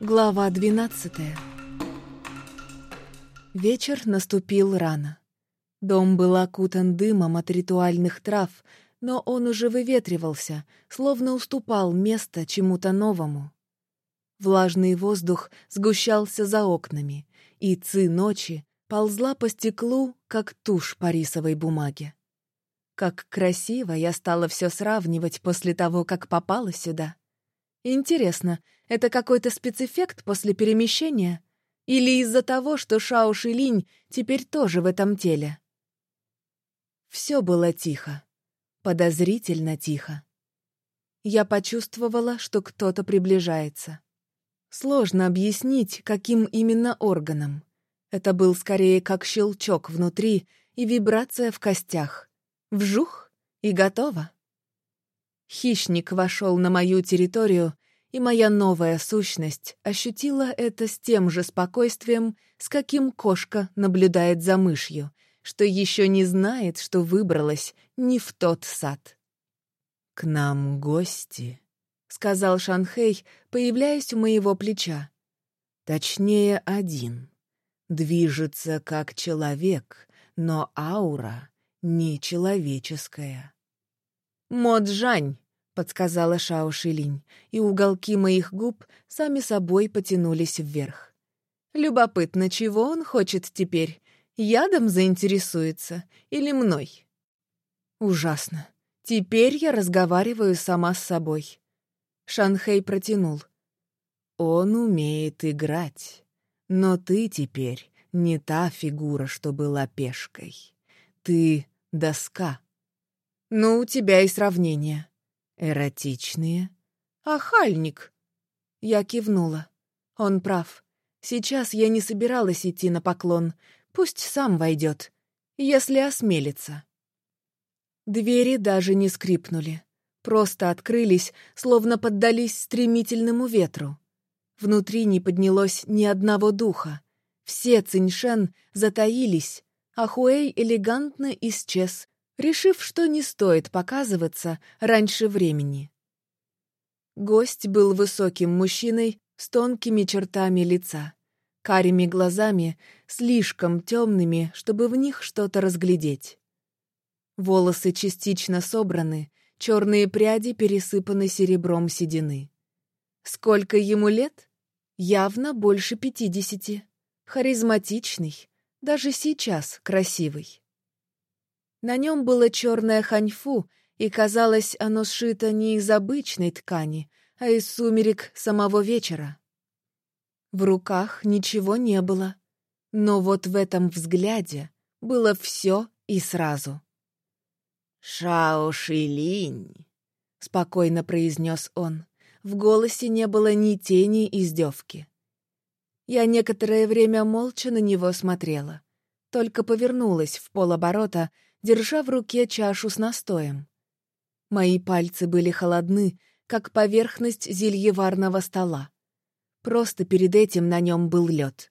Глава двенадцатая Вечер наступил рано. Дом был окутан дымом от ритуальных трав, но он уже выветривался, словно уступал место чему-то новому. Влажный воздух сгущался за окнами, и ци ночи ползла по стеклу, как тушь по рисовой бумаге. Как красиво я стала все сравнивать после того, как попала сюда. Интересно, это какой-то спецэффект после перемещения? Или из-за того, что Шао Шилинь теперь тоже в этом теле? Все было тихо. Подозрительно тихо. Я почувствовала, что кто-то приближается. Сложно объяснить, каким именно органом. Это был скорее как щелчок внутри и вибрация в костях. Вжух — и готово. Хищник вошел на мою территорию и моя новая сущность ощутила это с тем же спокойствием, с каким кошка наблюдает за мышью, что еще не знает, что выбралась не в тот сад. «К нам гости», — сказал Шанхей, появляясь у моего плеча. «Точнее, один. Движется как человек, но аура не человеческая». «Моджань!» — подсказала Шао Шилинь, и уголки моих губ сами собой потянулись вверх. «Любопытно, чего он хочет теперь? Ядом заинтересуется или мной?» «Ужасно. Теперь я разговариваю сама с собой». Шанхей протянул. «Он умеет играть, но ты теперь не та фигура, что была пешкой. Ты — доска». «Ну, у тебя и сравнение». «Эротичные?» «Ахальник!» Я кивнула. Он прав. Сейчас я не собиралась идти на поклон. Пусть сам войдет, если осмелится. Двери даже не скрипнули. Просто открылись, словно поддались стремительному ветру. Внутри не поднялось ни одного духа. Все Циньшен затаились, а Хуэй элегантно исчез, решив, что не стоит показываться раньше времени. Гость был высоким мужчиной с тонкими чертами лица, карими глазами, слишком темными, чтобы в них что-то разглядеть. Волосы частично собраны, черные пряди пересыпаны серебром седины. Сколько ему лет? Явно больше пятидесяти. Харизматичный, даже сейчас красивый. На нем было черное ханьфу, и казалось, оно сшито не из обычной ткани, а из сумерек самого вечера. В руках ничего не было, но вот в этом взгляде было все и сразу. «Шао Шилинь», — спокойно произнес он. В голосе не было ни тени издевки. Я некоторое время молча на него смотрела, только повернулась в полоборота, держа в руке чашу с настоем. Мои пальцы были холодны, как поверхность зельеварного стола. Просто перед этим на нем был лед.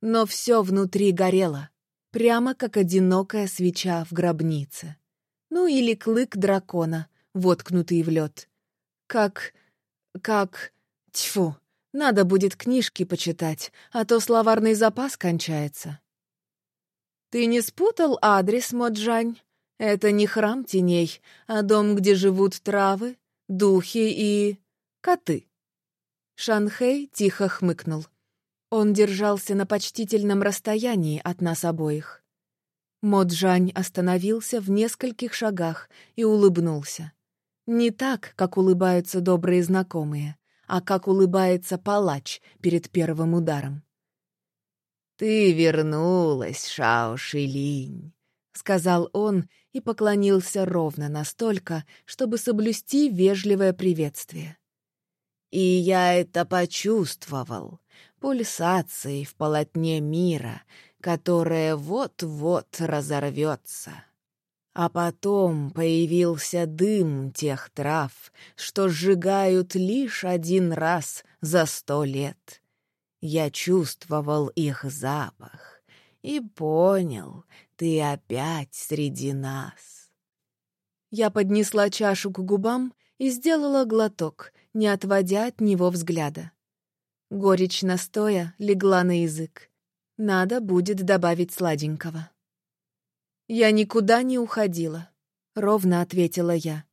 Но все внутри горело, прямо как одинокая свеча в гробнице. Ну или клык дракона, воткнутый в лед. Как... как... Тьфу, надо будет книжки почитать, а то словарный запас кончается. «Ты не спутал адрес, Моджань? Это не храм теней, а дом, где живут травы, духи и... коты». Шанхэй тихо хмыкнул. Он держался на почтительном расстоянии от нас обоих. Моджань остановился в нескольких шагах и улыбнулся. Не так, как улыбаются добрые знакомые, а как улыбается палач перед первым ударом. «Ты вернулась, Шао Шилинь», — сказал он и поклонился ровно настолько, чтобы соблюсти вежливое приветствие. «И я это почувствовал, пульсацией в полотне мира, которое вот-вот разорвется». А потом появился дым тех трав, что сжигают лишь один раз за сто лет. Я чувствовал их запах и понял, ты опять среди нас. Я поднесла чашу к губам и сделала глоток, не отводя от него взгляда. Горечь настоя легла на язык. Надо будет добавить сладенького. «Я никуда не уходила», — ровно ответила я.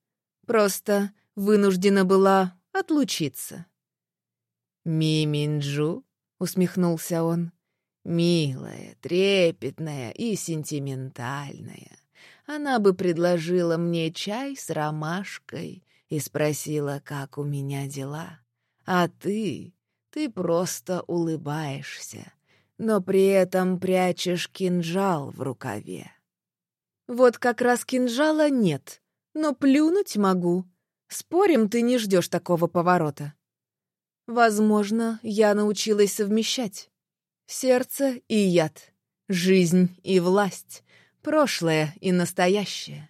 «Просто вынуждена была отлучиться». «Миминджу?» — усмехнулся он. «Милая, трепетная и сентиментальная. Она бы предложила мне чай с ромашкой и спросила, как у меня дела. А ты, ты просто улыбаешься, но при этом прячешь кинжал в рукаве. Вот как раз кинжала нет, но плюнуть могу. Спорим, ты не ждешь такого поворота. Возможно, я научилась совмещать. Сердце и яд, жизнь и власть, прошлое и настоящее.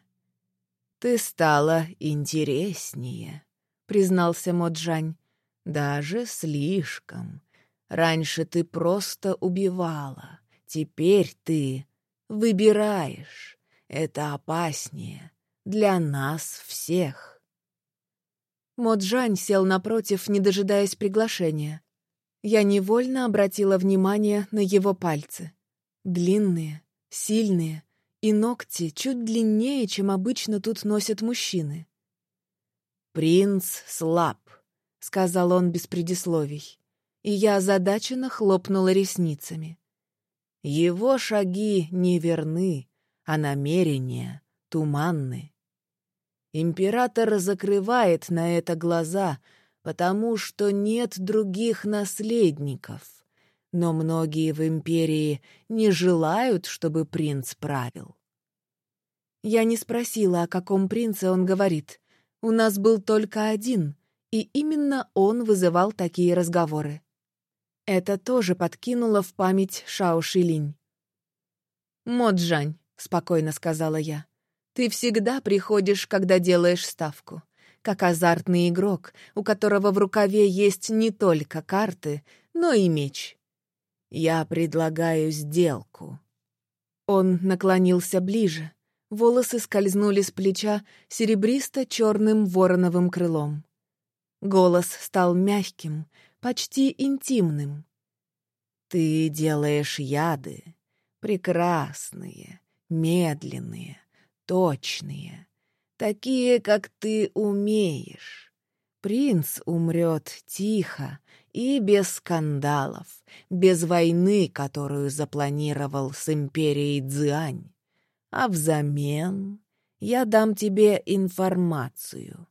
«Ты стала интереснее», — признался Моджань. «Даже слишком. Раньше ты просто убивала, теперь ты выбираешь. Это опаснее для нас всех». Моджань сел напротив, не дожидаясь приглашения. Я невольно обратила внимание на его пальцы. Длинные, сильные, и ногти чуть длиннее, чем обычно тут носят мужчины. «Принц слаб», — сказал он без предисловий, и я озадаченно хлопнула ресницами. «Его шаги не верны, а намерения туманны. Император закрывает на это глаза, потому что нет других наследников но многие в империи не желают, чтобы принц правил. Я не спросила, о каком принце он говорит. У нас был только один, и именно он вызывал такие разговоры. Это тоже подкинуло в память Шао Шилинь. «Моджань», — спокойно сказала я, — «ты всегда приходишь, когда делаешь ставку, как азартный игрок, у которого в рукаве есть не только карты, но и меч. «Я предлагаю сделку». Он наклонился ближе. Волосы скользнули с плеча серебристо-черным вороновым крылом. Голос стал мягким, почти интимным. «Ты делаешь яды, прекрасные, медленные, точные, такие, как ты умеешь. Принц умрет тихо, и без скандалов, без войны, которую запланировал с империей Цзиань. А взамен я дам тебе информацию,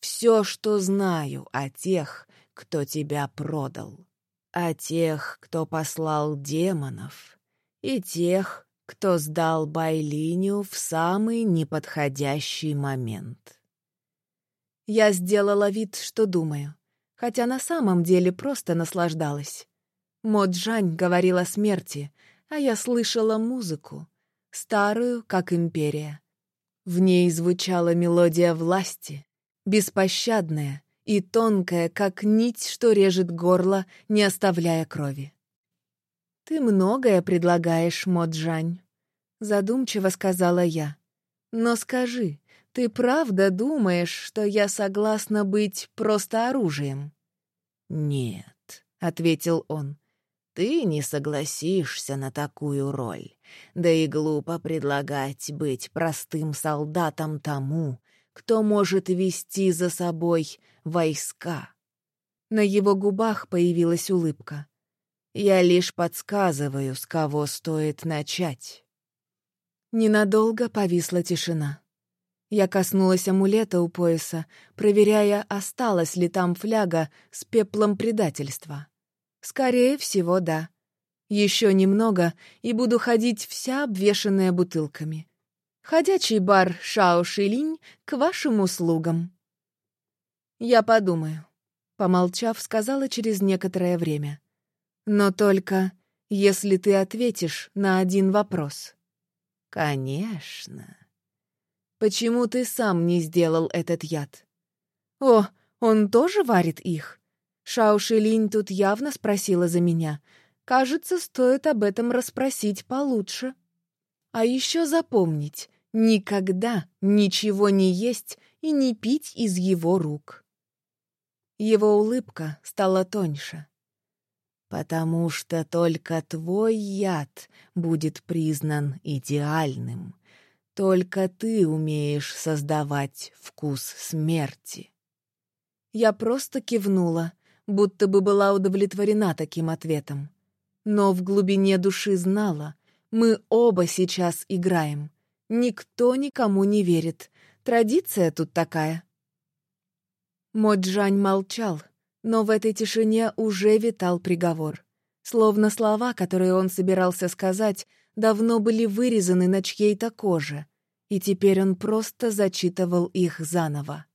все, что знаю о тех, кто тебя продал, о тех, кто послал демонов, и тех, кто сдал Байлиню в самый неподходящий момент. Я сделала вид, что думаю хотя на самом деле просто наслаждалась. Моджань говорил о смерти, а я слышала музыку, старую, как империя. В ней звучала мелодия власти, беспощадная и тонкая, как нить, что режет горло, не оставляя крови. «Ты многое предлагаешь, Моджань», — задумчиво сказала я. «Но скажи, «Ты правда думаешь, что я согласна быть просто оружием?» «Нет», — ответил он, — «ты не согласишься на такую роль. Да и глупо предлагать быть простым солдатом тому, кто может вести за собой войска». На его губах появилась улыбка. «Я лишь подсказываю, с кого стоит начать». Ненадолго повисла тишина. Я коснулась амулета у пояса, проверяя, осталась ли там фляга с пеплом предательства. Скорее всего, да. Еще немного, и буду ходить вся обвешанная бутылками. Ходячий бар Шао Шилинь к вашим услугам. Я подумаю. Помолчав, сказала через некоторое время. Но только если ты ответишь на один вопрос. Конечно. Почему ты сам не сделал этот яд? О, он тоже варит их? Шао Шилинь тут явно спросила за меня. Кажется, стоит об этом расспросить получше. А еще запомнить, никогда ничего не есть и не пить из его рук. Его улыбка стала тоньше. Потому что только твой яд будет признан идеальным. Только ты умеешь создавать вкус смерти. Я просто кивнула, будто бы была удовлетворена таким ответом. Но в глубине души знала, мы оба сейчас играем. Никто никому не верит. Традиция тут такая. Моджань молчал, но в этой тишине уже витал приговор. Словно слова, которые он собирался сказать, давно были вырезаны на чьей-то коже, и теперь он просто зачитывал их заново.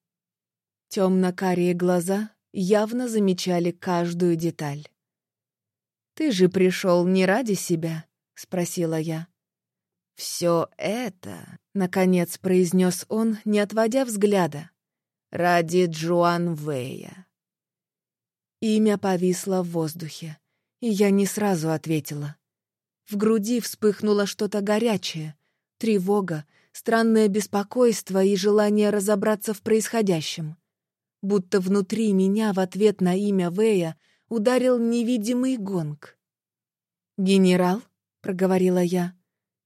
Темно-карие глаза явно замечали каждую деталь. «Ты же пришел не ради себя?» — спросила я. «Все это», — наконец произнес он, не отводя взгляда, — «ради Джуан Вэя». Имя повисло в воздухе, и я не сразу ответила. В груди вспыхнуло что-то горячее, тревога, странное беспокойство и желание разобраться в происходящем. Будто внутри меня в ответ на имя Вэя ударил невидимый гонг. «Генерал?» — проговорила я.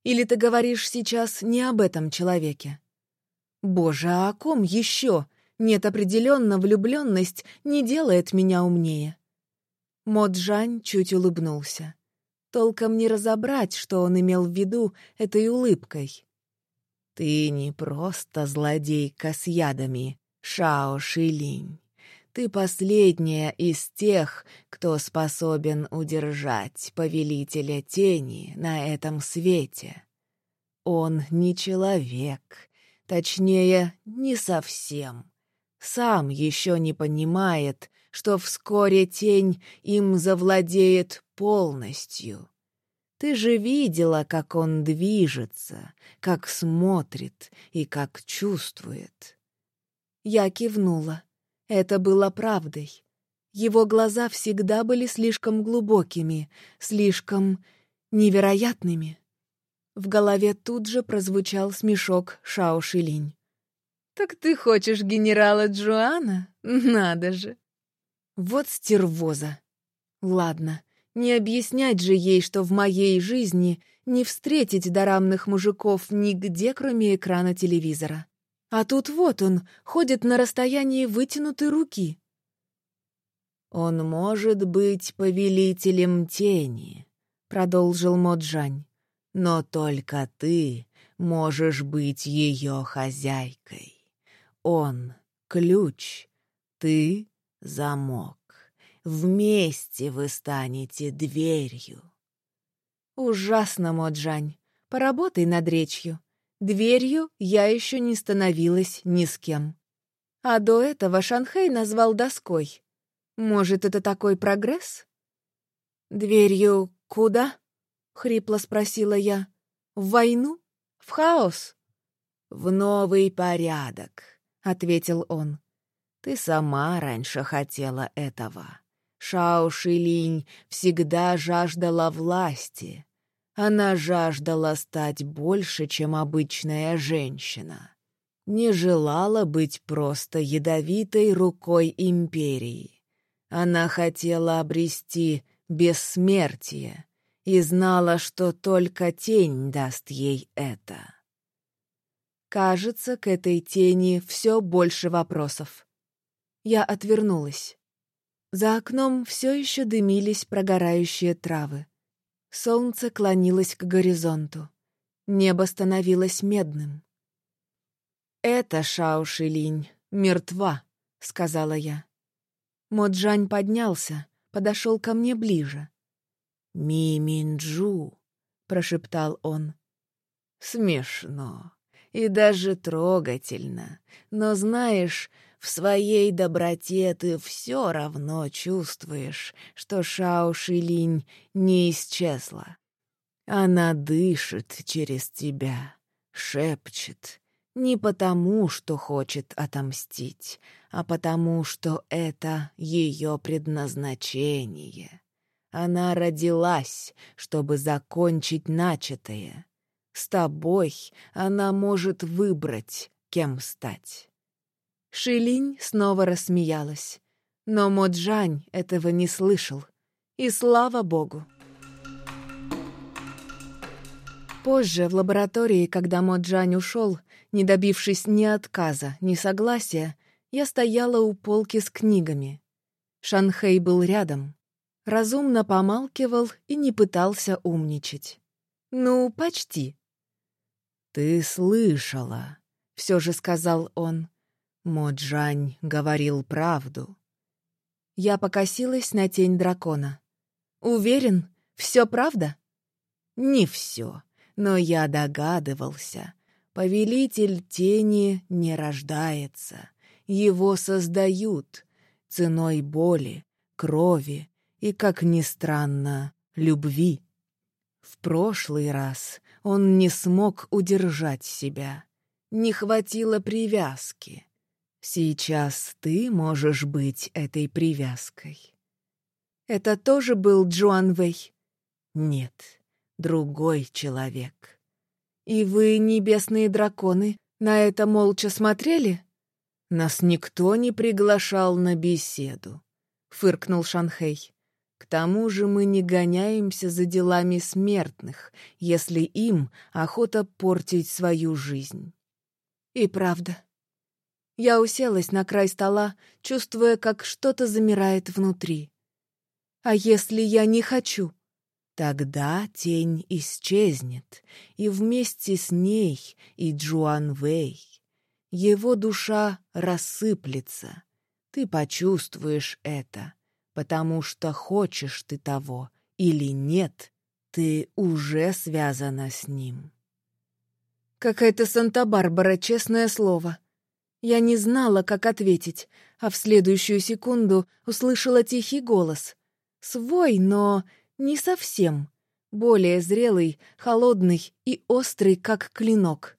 «Или ты говоришь сейчас не об этом человеке?» «Боже, а о ком еще?» Нет, определенно влюбленность не делает меня умнее. Моджань чуть улыбнулся. Толком не разобрать, что он имел в виду этой улыбкой. «Ты не просто злодейка с ядами, Шао Шилинь. Ты последняя из тех, кто способен удержать повелителя тени на этом свете. Он не человек, точнее, не совсем сам еще не понимает, что вскоре тень им завладеет полностью. Ты же видела, как он движется, как смотрит и как чувствует. Я кивнула. Это было правдой. Его глаза всегда были слишком глубокими, слишком невероятными. В голове тут же прозвучал смешок Шао Шилинь. «Так ты хочешь генерала Джоана? Надо же!» Вот стервоза. Ладно, не объяснять же ей, что в моей жизни не встретить дорамных мужиков нигде, кроме экрана телевизора. А тут вот он, ходит на расстоянии вытянутой руки. «Он может быть повелителем тени», — продолжил Моджань. «Но только ты можешь быть ее хозяйкой». Он — ключ, ты — замок. Вместе вы станете дверью. Ужасно, Моджань. Поработай над речью. Дверью я еще не становилась ни с кем. А до этого Шанхай назвал доской. Может, это такой прогресс? «Дверью куда?» — хрипло спросила я. «В войну? В хаос?» «В новый порядок», — ответил он. «Ты сама раньше хотела этого. Шао Шилинь всегда жаждала власти. Она жаждала стать больше, чем обычная женщина. Не желала быть просто ядовитой рукой империи. Она хотела обрести бессмертие и знала, что только тень даст ей это. Кажется, к этой тени все больше вопросов. Я отвернулась. За окном все еще дымились прогорающие травы. Солнце клонилось к горизонту. Небо становилось медным. «Это Шаушилинь, мертва», — сказала я. Моджань поднялся, подошел ко мне ближе. «Ми Минджу», — прошептал он. «Смешно и даже трогательно. Но знаешь, в своей доброте ты все равно чувствуешь, что Шао Шилинь не исчезла. Она дышит через тебя, шепчет, не потому, что хочет отомстить, а потому, что это ее предназначение. Она родилась, чтобы закончить начатое. С тобой она может выбрать, кем стать». Шилинь снова рассмеялась. Но Моджань этого не слышал. И слава богу. Позже, в лаборатории, когда Моджань ушел, не добившись ни отказа, ни согласия, я стояла у полки с книгами. Шанхей был рядом. Разумно помалкивал и не пытался умничать. «Ну, почти». «Ты слышала», — все же сказал он. Моджань говорил правду. Я покосилась на тень дракона. «Уверен, все правда?» «Не все, но я догадывался. Повелитель тени не рождается. Его создают ценой боли, крови и, как ни странно, любви. В прошлый раз он не смог удержать себя. Не хватило привязки. Сейчас ты можешь быть этой привязкой. Это тоже был Джоан Вэй? Нет, другой человек. И вы, небесные драконы, на это молча смотрели? Нас никто не приглашал на беседу, фыркнул Шанхей. К тому же мы не гоняемся за делами смертных, если им охота портить свою жизнь. И правда. Я уселась на край стола, чувствуя, как что-то замирает внутри. А если я не хочу? Тогда тень исчезнет, и вместе с ней и Джуан Вэй. Его душа рассыплется. Ты почувствуешь это потому что хочешь ты того или нет, ты уже связана с ним. Какая-то Санта-Барбара, честное слово. Я не знала, как ответить, а в следующую секунду услышала тихий голос. Свой, но не совсем. Более зрелый, холодный и острый, как клинок.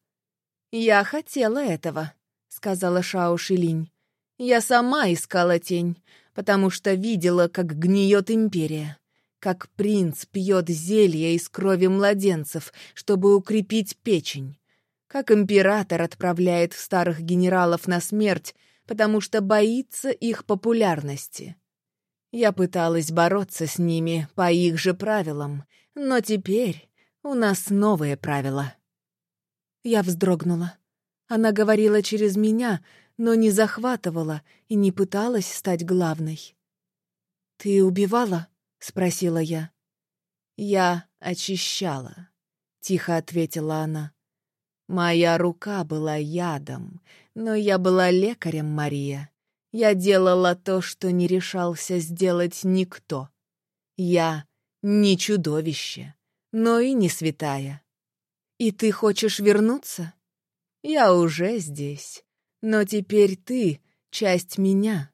«Я хотела этого», — сказала Шао Шилинь. «Я сама искала тень, потому что видела, как гниет империя, как принц пьет зелье из крови младенцев, чтобы укрепить печень, как император отправляет старых генералов на смерть, потому что боится их популярности. Я пыталась бороться с ними по их же правилам, но теперь у нас новые правила. Я вздрогнула. Она говорила через меня, но не захватывала и не пыталась стать главной. «Ты убивала?» — спросила я. «Я очищала», — тихо ответила она. «Моя рука была ядом, но я была лекарем, Мария. Я делала то, что не решался сделать никто. Я не чудовище, но и не святая. И ты хочешь вернуться? Я уже здесь, но теперь ты — часть меня.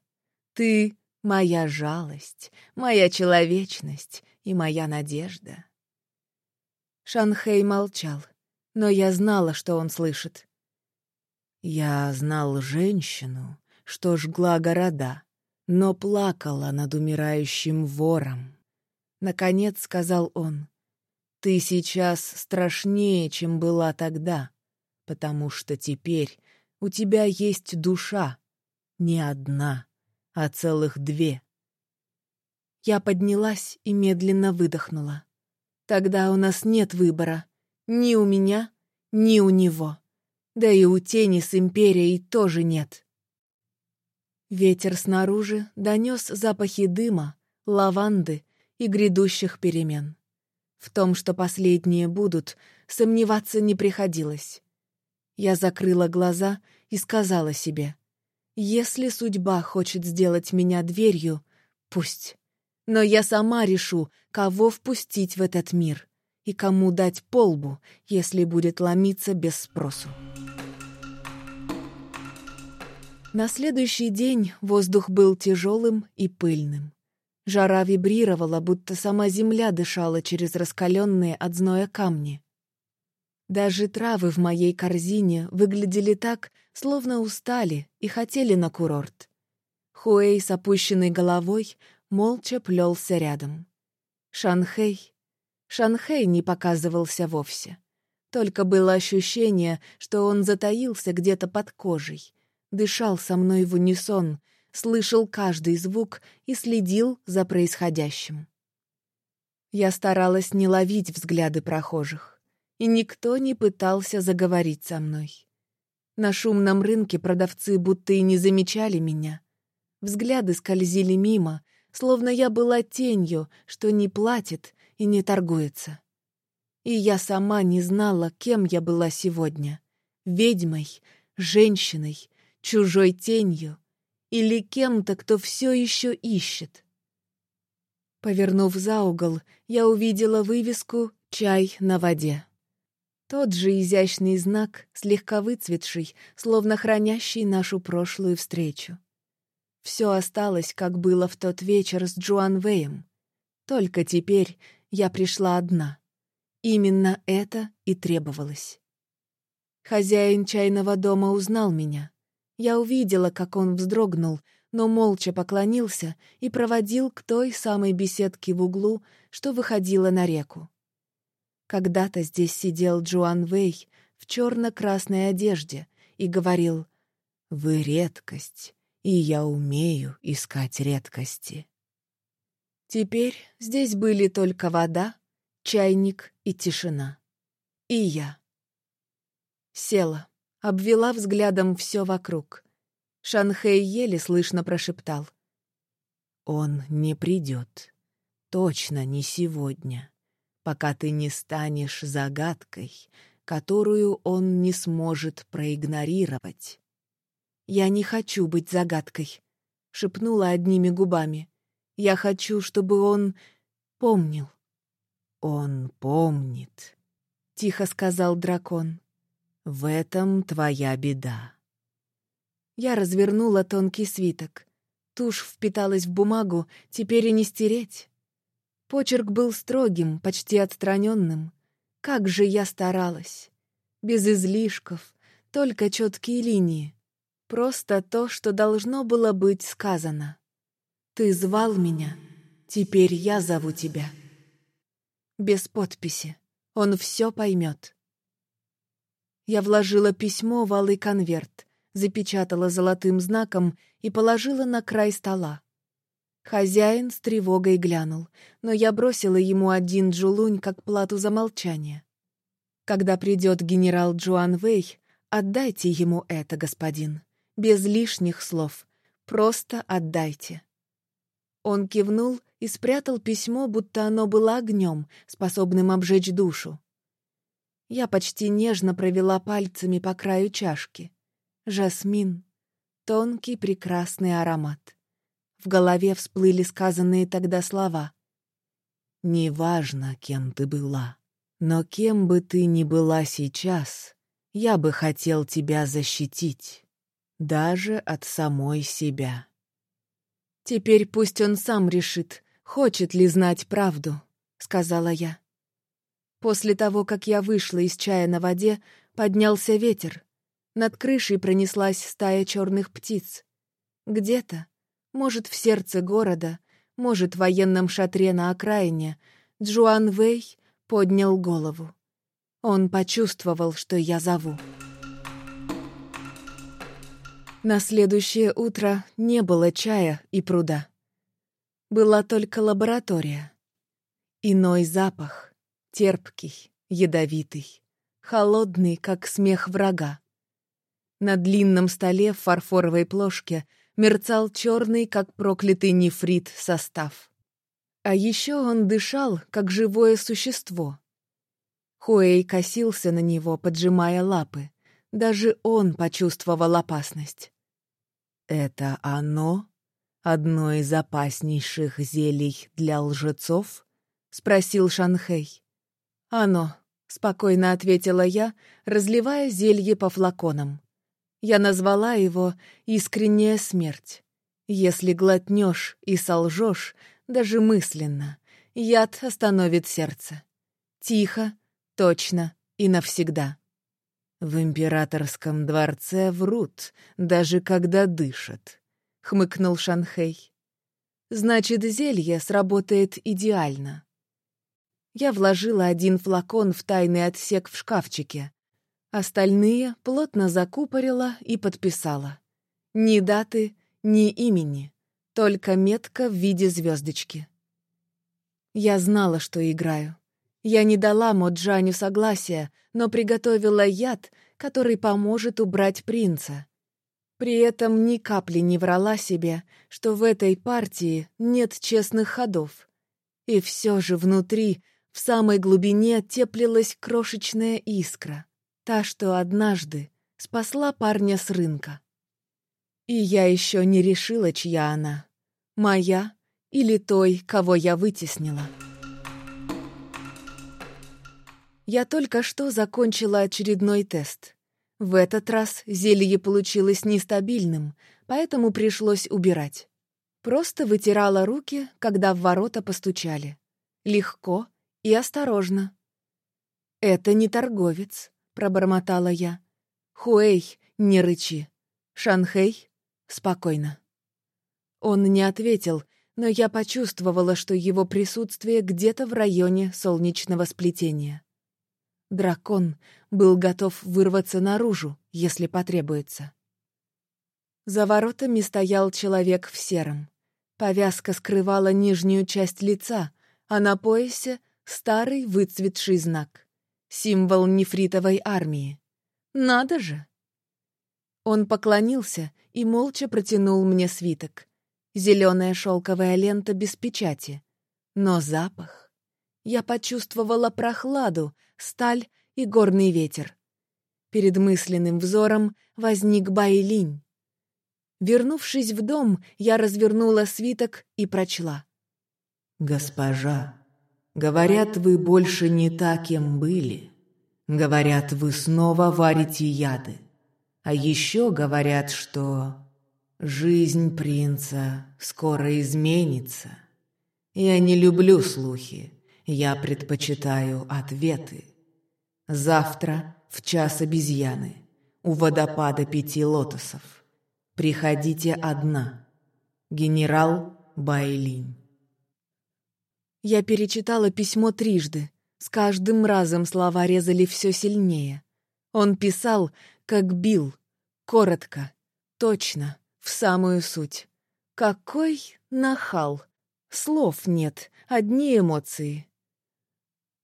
Ты — моя жалость, моя человечность и моя надежда. Шанхей молчал, но я знала, что он слышит. Я знал женщину, что жгла города, но плакала над умирающим вором. Наконец сказал он, «Ты сейчас страшнее, чем была тогда, потому что теперь у тебя есть душа. Не одна, а целых две. Я поднялась и медленно выдохнула. Тогда у нас нет выбора. Ни у меня, ни у него. Да и у тени с империей тоже нет. Ветер снаружи донес запахи дыма, лаванды и грядущих перемен. В том, что последние будут, сомневаться не приходилось. Я закрыла глаза и сказала себе, «Если судьба хочет сделать меня дверью, пусть. Но я сама решу, кого впустить в этот мир и кому дать полбу, если будет ломиться без спросу». На следующий день воздух был тяжелым и пыльным. Жара вибрировала, будто сама земля дышала через раскаленные от зноя камни. Даже травы в моей корзине выглядели так, словно устали и хотели на курорт. Хуэй с опущенной головой молча плелся рядом. Шанхэй... Шанхэй не показывался вовсе. Только было ощущение, что он затаился где-то под кожей, дышал со мной в унисон, слышал каждый звук и следил за происходящим. Я старалась не ловить взгляды прохожих, и никто не пытался заговорить со мной. На шумном рынке продавцы будто и не замечали меня. Взгляды скользили мимо, словно я была тенью, что не платит и не торгуется. И я сама не знала, кем я была сегодня — ведьмой, женщиной, чужой тенью или кем-то, кто все еще ищет. Повернув за угол, я увидела вывеску «Чай на воде». Тот же изящный знак, слегка выцветший, словно хранящий нашу прошлую встречу. Все осталось, как было в тот вечер с Джоан Вэем. Только теперь я пришла одна. Именно это и требовалось. Хозяин чайного дома узнал меня. Я увидела, как он вздрогнул, но молча поклонился и проводил к той самой беседке в углу, что выходила на реку. Когда-то здесь сидел Джоан Вэй в черно-красной одежде и говорил «Вы редкость, и я умею искать редкости». Теперь здесь были только вода, чайник и тишина. И я. Села, обвела взглядом все вокруг — Шанхэй еле слышно прошептал. «Он не придет. Точно не сегодня, пока ты не станешь загадкой, которую он не сможет проигнорировать». «Я не хочу быть загадкой», — шепнула одними губами. «Я хочу, чтобы он помнил». «Он помнит», — тихо сказал дракон. «В этом твоя беда». Я развернула тонкий свиток. Тушь впиталась в бумагу, теперь и не стереть. Почерк был строгим, почти отстраненным. Как же я старалась! Без излишков, только четкие линии. Просто то, что должно было быть сказано. «Ты звал меня, теперь я зову тебя». Без подписи. Он все поймет. Я вложила письмо в алый конверт запечатала золотым знаком и положила на край стола. Хозяин с тревогой глянул, но я бросила ему один джулунь как плату за молчание. Когда придет генерал Джуан Вэй, отдайте ему это, господин, без лишних слов, просто отдайте. Он кивнул и спрятал письмо, будто оно было огнем, способным обжечь душу. Я почти нежно провела пальцами по краю чашки. Жасмин. Тонкий прекрасный аромат. В голове всплыли сказанные тогда слова. «Неважно, кем ты была, но кем бы ты ни была сейчас, я бы хотел тебя защитить, даже от самой себя». «Теперь пусть он сам решит, хочет ли знать правду», — сказала я. После того, как я вышла из чая на воде, поднялся ветер, над крышей пронеслась стая черных птиц. Где-то, может, в сердце города, может, в военном шатре на окраине, Джуан Вэй поднял голову. Он почувствовал, что я зову. На следующее утро не было чая и пруда. Была только лаборатория. Иной запах, терпкий, ядовитый, холодный, как смех врага. На длинном столе в фарфоровой плошке мерцал черный, как проклятый нефрит, состав. А еще он дышал, как живое существо. Хуэй косился на него, поджимая лапы. Даже он почувствовал опасность. «Это оно? Одно из опаснейших зелий для лжецов?» — спросил Шанхэй. «Оно», — спокойно ответила я, разливая зелье по флаконам. Я назвала его «искренняя смерть». Если глотнешь и солжешь, даже мысленно, яд остановит сердце. Тихо, точно и навсегда. В императорском дворце врут, даже когда дышат, — хмыкнул Шанхей. Значит, зелье сработает идеально. Я вложила один флакон в тайный отсек в шкафчике, Остальные плотно закупорила и подписала. Ни даты, ни имени, только метка в виде звездочки. Я знала, что играю. Я не дала Моджаню согласия, но приготовила яд, который поможет убрать принца. При этом ни капли не врала себе, что в этой партии нет честных ходов. И все же внутри, в самой глубине, теплилась крошечная искра, та, что однажды спасла парня с рынка. И я еще не решила, чья она. Моя или той, кого я вытеснила. Я только что закончила очередной тест. В этот раз зелье получилось нестабильным, поэтому пришлось убирать. Просто вытирала руки, когда в ворота постучали. Легко и осторожно. «Это не торговец», — пробормотала я. «Хуэй, не рычи. Шанхэй, спокойно». Он не ответил, но я почувствовала, что его присутствие где-то в районе солнечного сплетения. Дракон был готов вырваться наружу, если потребуется. За воротами стоял человек в сером. Повязка скрывала нижнюю часть лица, а на поясе — старый выцветший знак. Символ нефритовой армии. Надо же! Он поклонился и молча протянул мне свиток. Зеленая шелковая лента без печати. Но запах... Я почувствовала прохладу, сталь и горный ветер. Перед мысленным взором возник Байлинь. Вернувшись в дом, я развернула свиток и прочла. «Госпожа, говорят, вы больше не та, кем были. Говорят, вы снова варите яды. А еще говорят, что жизнь принца скоро изменится. Я не люблю слухи, я предпочитаю ответы. Завтра в час обезьяны у водопада пяти лотосов. Приходите одна. Генерал Байлинь. Я перечитала письмо трижды. С каждым разом слова резали все сильнее. Он писал, как бил. Коротко, точно, в самую суть. Какой нахал! Слов нет, одни эмоции.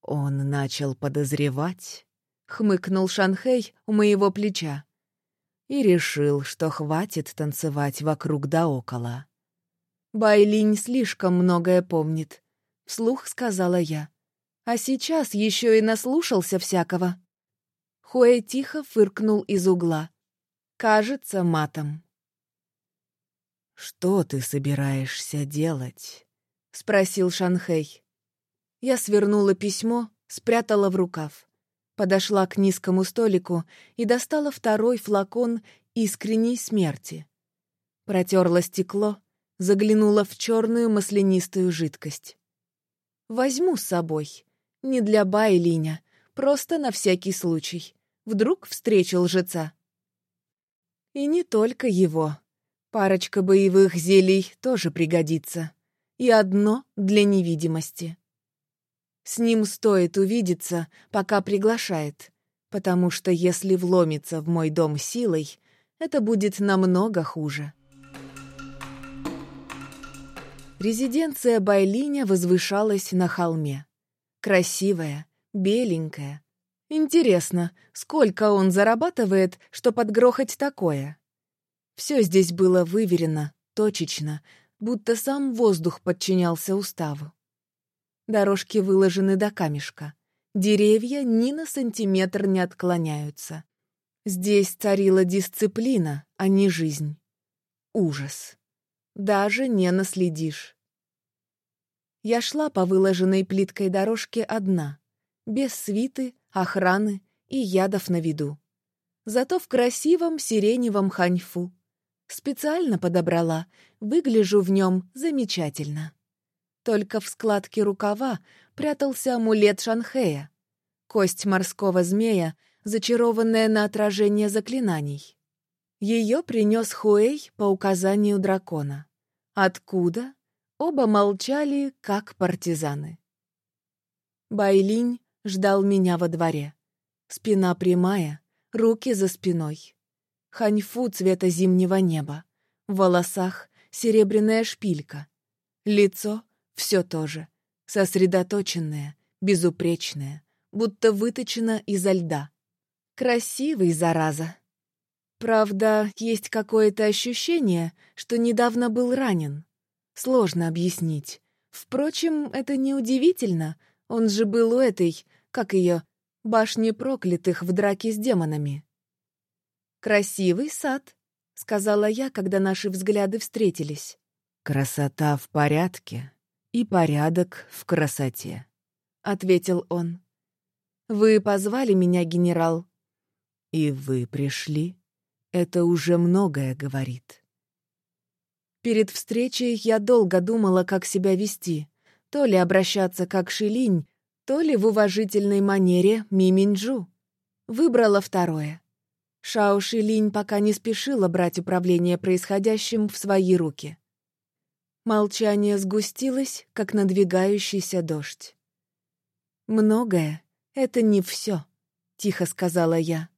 Он начал подозревать, хмыкнул Шанхей у моего плеча. И решил, что хватит танцевать вокруг да около. Байлинь слишком многое помнит, вслух сказала я. А сейчас еще и наслушался всякого. Хуэй тихо фыркнул из угла. Кажется, матом. «Что ты собираешься делать?» — спросил Шанхэй. Я свернула письмо, спрятала в рукав. Подошла к низкому столику и достала второй флакон искренней смерти. Протерла стекло, заглянула в черную маслянистую жидкость. Возьму с собой. Не для Байлиня, просто на всякий случай. Вдруг встречу лжеца. И не только его. Парочка боевых зелий тоже пригодится. И одно для невидимости. С ним стоит увидеться, пока приглашает, потому что если вломится в мой дом силой, это будет намного хуже. Резиденция Байлиня возвышалась на холме. Красивая, беленькая. Интересно, сколько он зарабатывает, что подгрохать такое? Все здесь было выверено, точечно, будто сам воздух подчинялся уставу. Дорожки выложены до камешка. Деревья ни на сантиметр не отклоняются. Здесь царила дисциплина, а не жизнь. Ужас. Даже не наследишь. Я шла по выложенной плиткой дорожке одна, без свиты, охраны и ядов на виду. Зато в красивом сиреневом ханьфу. Специально подобрала, выгляжу в нем замечательно. Только в складке рукава прятался амулет Шанхея. Кость морского змея, зачарованная на отражение заклинаний. Ее принес Хуэй по указанию дракона. Откуда? Оба молчали, как партизаны. Байлинь ждал меня во дворе. Спина прямая, руки за спиной. Ханьфу цвета зимнего неба. В волосах серебряная шпилька. Лицо все то же. сосредоточенная, безупречная, будто выточена изо льда. Красивый, зараза. Правда, есть какое-то ощущение, что недавно был ранен. Сложно объяснить. Впрочем, это неудивительно. Он же был у этой, как ее, башни проклятых в драке с демонами. «Красивый сад», — сказала я, когда наши взгляды встретились. «Красота в порядке и порядок в красоте», — ответил он. «Вы позвали меня, генерал?» «И вы пришли. Это уже многое говорит». Перед встречей я долго думала, как себя вести. То ли обращаться как Шилинь, то ли в уважительной манере Миминджу. Выбрала второе. Шао Шилинь пока не спешила брать управление происходящим в свои руки. Молчание сгустилось, как надвигающийся дождь. «Многое — это не все», — тихо сказала я.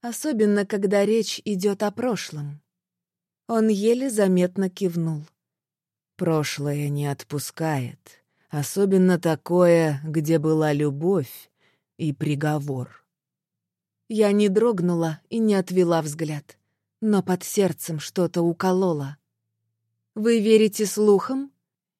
«Особенно, когда речь идет о прошлом». Он еле заметно кивнул. «Прошлое не отпускает, особенно такое, где была любовь и приговор». Я не дрогнула и не отвела взгляд, но под сердцем что-то укололо. «Вы верите слухам?»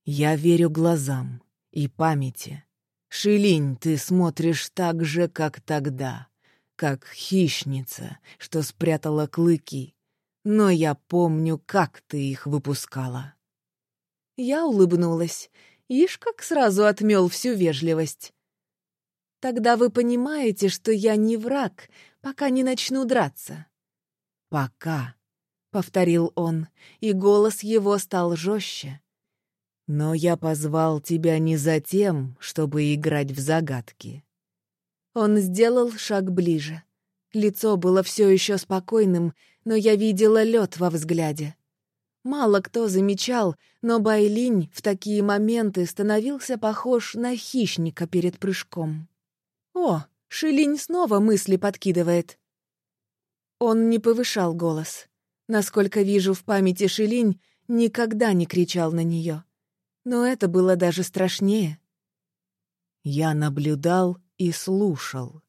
«Я верю глазам и памяти. Шилинь, ты смотришь так же, как тогда, как хищница, что спрятала клыки, но я помню, как ты их выпускала». Я улыбнулась. Ишь, как сразу отмел всю вежливость. «Тогда вы понимаете, что я не враг, пока не начну драться». «Пока», — повторил он, и голос его стал жестче. «Но я позвал тебя не за тем, чтобы играть в загадки». Он сделал шаг ближе. Лицо было все еще спокойным, но я видела лед во взгляде. Мало кто замечал, но Байлинь в такие моменты становился похож на хищника перед прыжком. «О, Шилинь снова мысли подкидывает». Он не повышал голос. Насколько вижу в памяти Шилинь, никогда не кричал на нее. Но это было даже страшнее. Я наблюдал и слушал.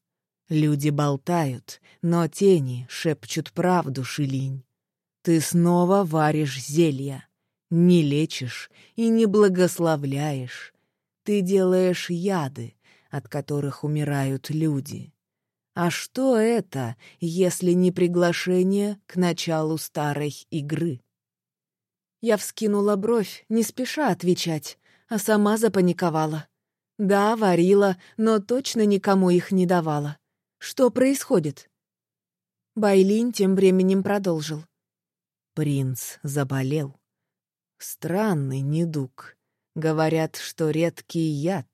Люди болтают, но тени шепчут правду, Шилинь. Ты снова варишь зелья, не лечишь и не благословляешь. Ты делаешь яды, от которых умирают люди. А что это, если не приглашение к началу старой игры? Я вскинула бровь, не спеша отвечать, а сама запаниковала. Да, варила, но точно никому их не давала. Что происходит?» Байлин тем временем продолжил. Принц заболел. Странный недуг. Говорят, что редкий яд.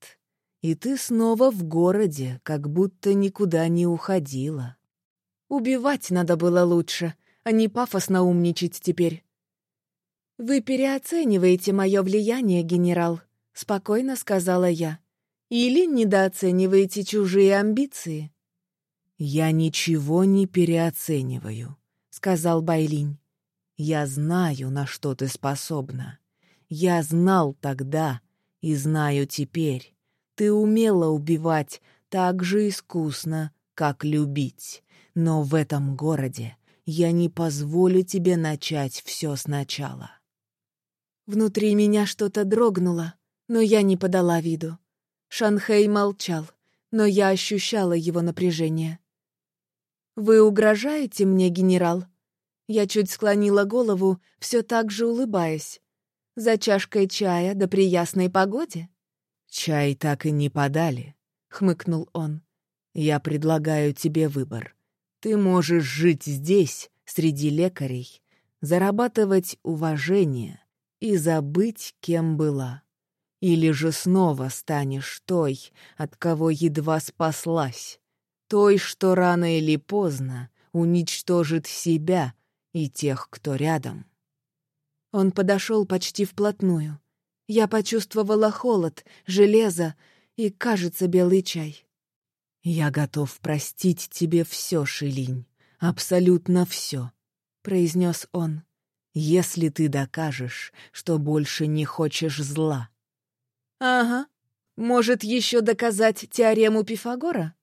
И ты снова в городе, как будто никуда не уходила. Убивать надо было лучше, а не пафосно умничать теперь. «Вы переоцениваете мое влияние, генерал», — спокойно сказала я. «Или недооцениваете чужие амбиции. «Я ничего не переоцениваю», — сказал Байлинь. «Я знаю, на что ты способна. Я знал тогда и знаю теперь. Ты умела убивать так же искусно, как любить. Но в этом городе я не позволю тебе начать все сначала». Внутри меня что-то дрогнуло, но я не подала виду. Шанхей молчал, но я ощущала его напряжение. «Вы угрожаете мне, генерал?» Я чуть склонила голову, все так же улыбаясь. «За чашкой чая да при ясной погоде?» «Чай так и не подали», — хмыкнул он. «Я предлагаю тебе выбор. Ты можешь жить здесь, среди лекарей, зарабатывать уважение и забыть, кем была. Или же снова станешь той, от кого едва спаслась, той, что рано или поздно уничтожит себя и тех, кто рядом. Он подошел почти вплотную. Я почувствовала холод, железо и, кажется, белый чай. «Я готов простить тебе все, Шилинь, абсолютно все», — произнес он, «если ты докажешь, что больше не хочешь зла». «Ага», Может, еще доказать теорему Пифагора?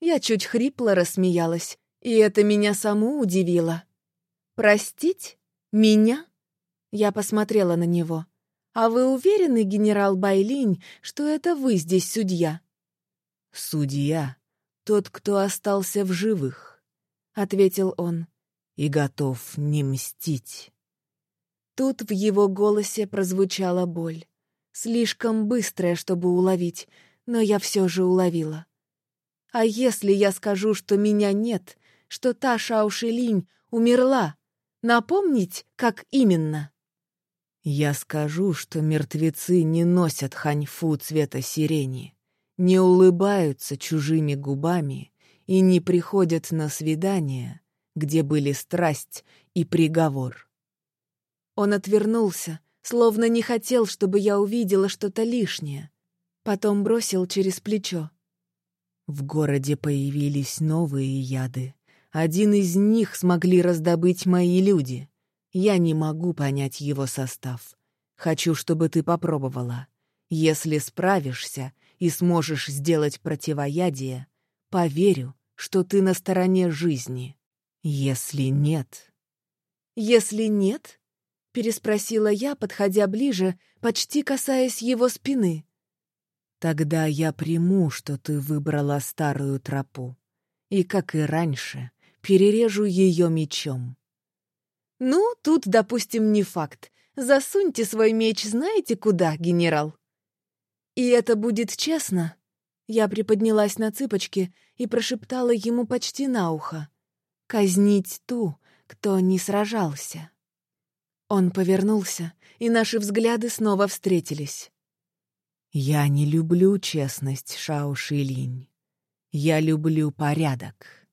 Я чуть хрипло рассмеялась, и это меня саму удивило. «Простить? Меня?» Я посмотрела на него. «А вы уверены, генерал Байлинь, что это вы здесь судья?» «Судья — тот, кто остался в живых», — ответил он, — «и готов не мстить». Тут в его голосе прозвучала боль. Слишком быстрая, чтобы уловить, но я все же уловила. А если я скажу, что меня нет, что та Шаушилинь умерла, напомнить, как именно? Я скажу, что мертвецы не носят ханьфу цвета сирени, не улыбаются чужими губами и не приходят на свидания, где были страсть и приговор. Он отвернулся, словно не хотел, чтобы я увидела что-то лишнее. Потом бросил через плечо. В городе появились новые яды. Один из них смогли раздобыть мои люди. Я не могу понять его состав. Хочу, чтобы ты попробовала. Если справишься и сможешь сделать противоядие, поверю, что ты на стороне жизни. Если нет... Если нет, переспросила я, подходя ближе, почти касаясь его спины. «Тогда я приму, что ты выбрала старую тропу, и, как и раньше, перережу ее мечом». «Ну, тут, допустим, не факт. Засуньте свой меч знаете куда, генерал?» «И это будет честно?» Я приподнялась на цыпочки и прошептала ему почти на ухо. «Казнить ту, кто не сражался». Он повернулся, и наши взгляды снова встретились. «Я не люблю честность, Шао Шилинь. Я люблю порядок».